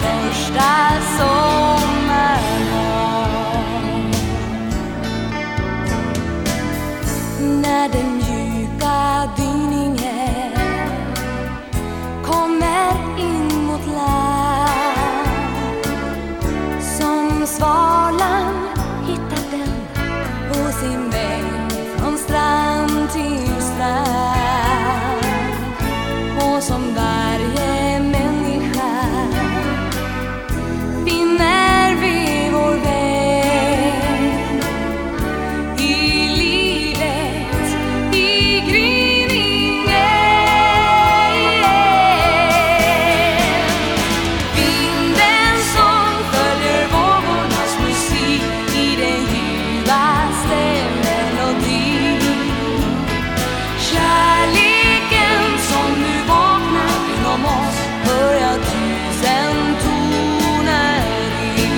första sommardag När den mjuka dyningen kommer in mot land. Som svalan hittar den på sin väg från strand till djupaste melodi. Kärleken som nu vaknar inom oss börjar tusen toner i.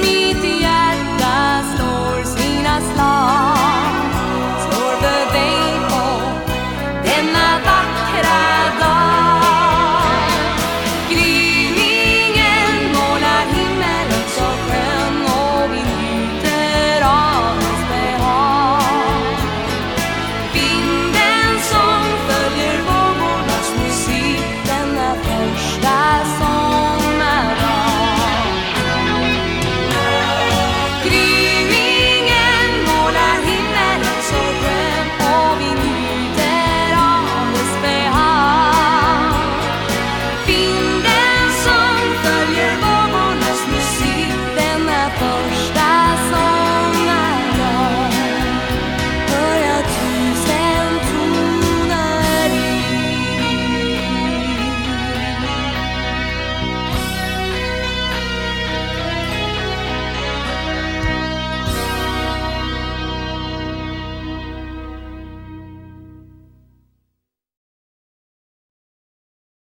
Mitt hjärta slår sina slag Slår för dig på denna dag